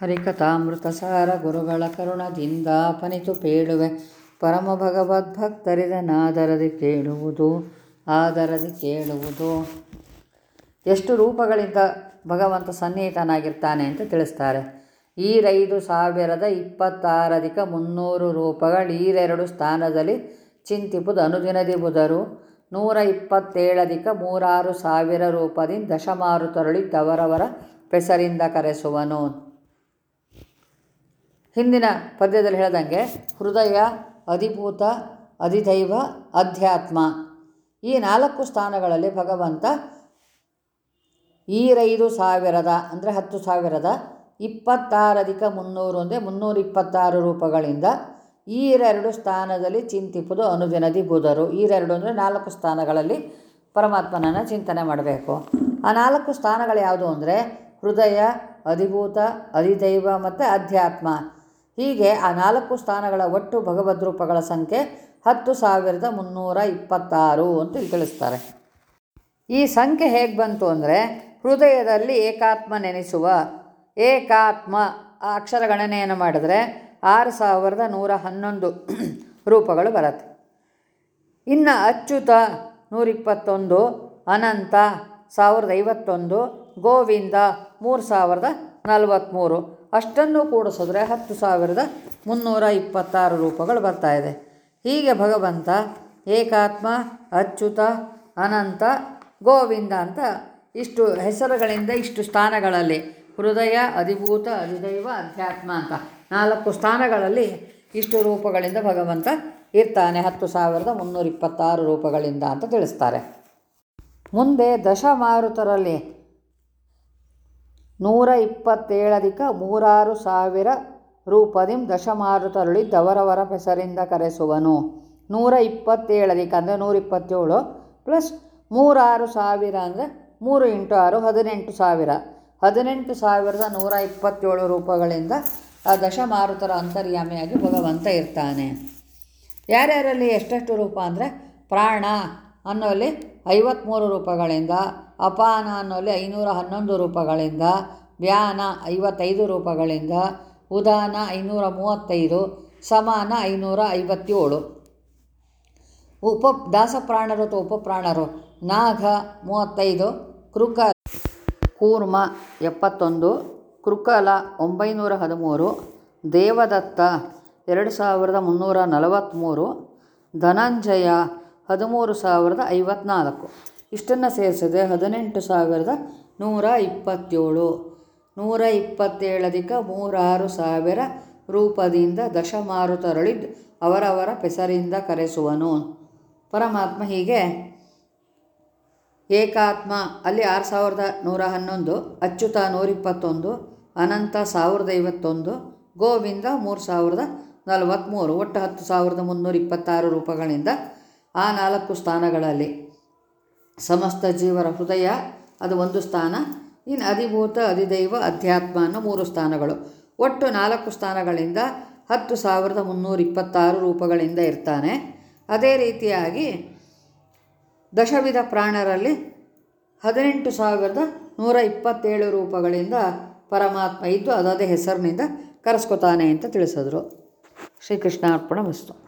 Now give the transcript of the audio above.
ಹರಿಕಥಾಮೃತ ಸಾರ ಗುರುಗಳ ಕರುಣದಿಂದ ಅಪನಿತು ಪೇಳುವೆ. ಪರಮ ಭಗವದ್ಭಕ್ತರಿದನಾದರದಿ ಕೇಳುವುದು, ಆದರದಿ ಕೇಳುವುದು. ಎಷ್ಟು ರೂಪಗಳಿಂದ ಭಗವಂತ ಸನ್ನಿಹಿತನಾಗಿರ್ತಾನೆ ಅಂತ ತಿಳಿಸ್ತಾರೆ. ಈರೈದು ಸಾವಿರದ ಇಪ್ಪತ್ತಾರಧಿಕ ಮುನ್ನೂರು ರೂಪಗಳು ಈರೆರಡು ಸ್ಥಾನದಲ್ಲಿ ಚಿಂತಿಪುದು, ಅನುದಿನದಿ ಬುಧರು. ನೂರ ಇಪ್ಪತ್ತೇಳಧಿಕ ಮೂರಾರು ಸಾವಿರ ರೂಪದಿಂದ ದಶಮಾರು ತರಳಿದ್ದವರವರ ಪೆಸರಿಂದ ಕರೆಸುವನು. ಹಿಂದಿನ ಪದ್ಯದಲ್ಲಿ ಹೇಳ್ದಂಗೆ ಹೃದಯ, ಅಧಿಭೂತ, ಅಧಿದೈವ, ಅಧ್ಯಾತ್ಮ. ಈ ನಾಲ್ಕು ಸ್ಥಾನಗಳಲ್ಲಿ ಭಗವಂತ ಈರೈದು ಸಾವಿರದ, ಅಂದರೆ ಹತ್ತು ಸಾವಿರದ ಇಪ್ಪತ್ತಾರಧಿಕ ಮುನ್ನೂರು ಅಂದರೆ ಮುನ್ನೂರ ಇಪ್ಪತ್ತಾರು ರೂಪಗಳಿಂದ ಈರೆರಡು ಸ್ಥಾನದಲ್ಲಿ ಚಿಂತಿಪುದು ಅನುದಿನದಿ ಬುಧರು. ಈರೆರಡು ಅಂದರೆ ನಾಲ್ಕು ಸ್ಥಾನಗಳಲ್ಲಿ ಪರಮಾತ್ಮನನ್ನು ಚಿಂತನೆ ಮಾಡಬೇಕು. ಆ ನಾಲ್ಕು ಸ್ಥಾನಗಳು ಯಾವುದು ಅಂದರೆ ಹೃದಯ, ಅಧಿಭೂತ, ಅಧಿದೈವ ಮತ್ತು ಅಧ್ಯಾತ್ಮ. ಹೀಗೆ ಆ ನಾಲ್ಕು ಸ್ಥಾನಗಳ ಒಟ್ಟು ಭಗವದ್ರೂಪಗಳ ಸಂಖ್ಯೆ ಹತ್ತು ಸಾವಿರದ ಮುನ್ನೂರ ಇಪ್ಪತ್ತಾರು ಅಂತ ತಿಳಿಸ್ತಾರೆ. ಈ ಸಂಖ್ಯೆ ಹೇಗೆ ಬಂತು ಅಂದರೆ ಹೃದಯದಲ್ಲಿ ಏಕಾತ್ಮ ನೆನೆಸುವ, ಏಕಾತ್ಮ ಆ ಅಕ್ಷರ ಗಣನೆಯನ್ನು ಮಾಡಿದ್ರೆ ಆರು ಸಾವಿರದ ನೂರ ಹನ್ನೊಂದು ರೂಪಗಳು ಬರುತ್ತೆ. ಇನ್ನು ಅಚ್ಯುತ ನೂರಿಪ್ಪತ್ತೊಂದು, ಅನಂತ ಸಾವಿರದ ಐವತ್ತೊಂದು, ಗೋವಿಂದ ಮೂರು ಸಾವಿರದ ನಲವತ್ತ್ಮೂರು ಅಷ್ಟನ್ನು ಕೂಡಿಸಿದ್ರೆ ಹತ್ತು ಸಾವಿರದ ಮುನ್ನೂರ ಇಪ್ಪತ್ತಾರು ರೂಪಗಳು ಬರ್ತಾಯಿದೆ ಹೀಗೆ ಭಗವಂತ, ಏಕಾತ್ಮ, ಅಚ್ಯುತ, ಅನಂತ, ಗೋವಿಂದ ಅಂತ ಇಷ್ಟು ಹೆಸರುಗಳಿಂದ ಇಷ್ಟು ಸ್ಥಾನಗಳಲ್ಲಿ ಹೃದಯ, ಅಧಿಭೂತ, ಅಧಿದೈವ, ಅಧ್ಯಾತ್ಮ ಅಂತ ನಾಲ್ಕು ಸ್ಥಾನಗಳಲ್ಲಿ ಇಷ್ಟು ರೂಪಗಳಿಂದ ಭಗವಂತ ಇರ್ತಾನೆ ಹತ್ತು ಸಾವಿರದ ಮುನ್ನೂರ ಇಪ್ಪತ್ತಾರು ರೂಪಗಳಿಂದ ಅಂತ ತಿಳಿಸ್ತಾರೆ. ಮುಂದೆ ದಶಮಾರುತರಲ್ಲಿ ನೂರ ಇಪ್ಪತ್ತೇಳಧಿಕ ಮೂರಾರು ಸಾವಿರ ರೂಪದಿಂ ದಶಮಾರುತರುಳಿದ್ದವರವರ ಹೆಸರಿಂದ ಕರೆಸುವನು. ನೂರ ಇಪ್ಪತ್ತೇಳಧಿಕ ಅಂದರೆ ನೂರ ಇಪ್ಪತ್ತೇಳು ಪ್ಲಸ್ ಮೂರಾರು ಸಾವಿರ ಅಂದರೆ ಮೂರು ಇಂಟು ಆರು ಹದಿನೆಂಟು ಸಾವಿರ. ಹದಿನೆಂಟು ಸಾವಿರದ ನೂರ ಇಪ್ಪತ್ತೇಳು ರೂಪಗಳಿಂದ ಆ ದಶಮಾರುತರ ಅಂತರ್ಯಾಮಿಯಾಗಿ ಭಗವಂತ ಇರ್ತಾನೆ. ಯಾರ್ಯಾರಲ್ಲಿ ಎಷ್ಟೆಷ್ಟು ರೂಪ ಅಂದರೆ ಪ್ರಾಣ ಅನ್ನೋಲ್ಲಿ ಐವತ್ತ್ಮೂರು ರೂಪಗಳಿಂದ ಅಪಾನ ಅನ್ನೋಲ್ಲಿ ಐನೂರ ಹನ್ನೊಂದು ರೂಪಗಳಿಂದ, ವ್ಯಾನ ಐವತ್ತೈದು ರೂಪಗಳಿಂದ, ಉದಾನ ಐನೂರ ಮೂವತ್ತೈದು, ಸಮಾನ ಐನೂರ ಐವತ್ತೇಳು. ಉಪ ದಾಸಪ್ರಾಣರು ಅಥವಾ ಉಪಪ್ರಾಣರು, ನಾಗ ಮೂವತ್ತೈದು, ಕೃಕ ಕೂರ್ಮ ಎಪ್ಪತ್ತೊಂದು, ಕೃಕಲ ಒಂಬೈನೂರ ಹದಿಮೂರು, ದೇವದತ್ತ ಎರಡು ಸಾವಿರದ ಮುನ್ನೂರ ನಲವತ್ತ್ಮೂರು ಧನಂಜಯ ಹದಿಮೂರು ಸಾವಿರದ ಐವತ್ನಾಲ್ಕು. ಇಷ್ಟನ್ನು ಸೇರಿಸಿದ್ರೆ ಹದಿನೆಂಟು ಸಾವಿರದ ನೂರ ಇಪ್ಪತ್ತೇಳು. ನೂರ ಇಪ್ಪತ್ತೇಳದಿಕ ಮೂರಾರು ಸಾವಿರ ರೂಪದಿಂದ ದಶಮಾರುತರಳಿದ್ದು ಅವರವರ ಪೆಸರಿಂದ ಕರೆಸುವನು. ಪರಮಾತ್ಮ ಹೀಗೆ, ಏಕಾತ್ಮ, ಅಲ್ಲಿ ಆರು ಸಾವಿರದ ನೂರ ಹನ್ನೊಂದು, ಅಚ್ಯುತ ನೂರಿಪ್ಪತ್ತೊಂದು ಅನಂತ ಸಾವಿರದ ಐವತ್ತೊಂದು, ಗೋವಿಂದ ಮೂರು ಸಾವಿರದ ನಲವತ್ತ್ಮೂರು ಒಟ್ಟು ಹತ್ತು ಸಾವಿರದ ಮುನ್ನೂರ ಇಪ್ಪತ್ತಾರು ರೂಪಗಳಿಂದ ಆ ನಾಲ್ಕು ಸ್ಥಾನಗಳಲ್ಲಿ. ಸಮಸ್ತ ಜೀವರ ಹೃದಯ, ಅದು ಒಂದು ಸ್ಥಾನ. ಇನ್ನು ಅಧಿಭೂತ, ಅಧಿದೈವ, ಅಧ್ಯಾತ್ಮ ಅನ್ನೋ ಮೂರು ಸ್ಥಾನಗಳು. ಒಟ್ಟು ನಾಲ್ಕು ಸ್ಥಾನಗಳಿಂದ ಹತ್ತು ಸಾವಿರದ ಮುನ್ನೂರ ಇಪ್ಪತ್ತಾರು ರೂಪಗಳಿಂದ ಇರ್ತಾನೆ. ಅದೇ ರೀತಿಯಾಗಿ ದಶವಿಧ ಪ್ರಾಣರಲ್ಲಿ ಹದಿನೆಂಟು ಸಾವಿರದ ನೂರ ಇಪ್ಪತ್ತೇಳು ರೂಪಗಳಿಂದ ಪರಮಾತ್ಮ ಇದ್ದು ಅದೇ ಹೆಸರಿನಿಂದ ಕರೆಸ್ಕೊತಾನೆ ಅಂತ ತಿಳಿಸಿದ್ರು. ಶ್ರೀಕೃಷ್ಣ ಅರ್ಪಣ ವಸ್ತು.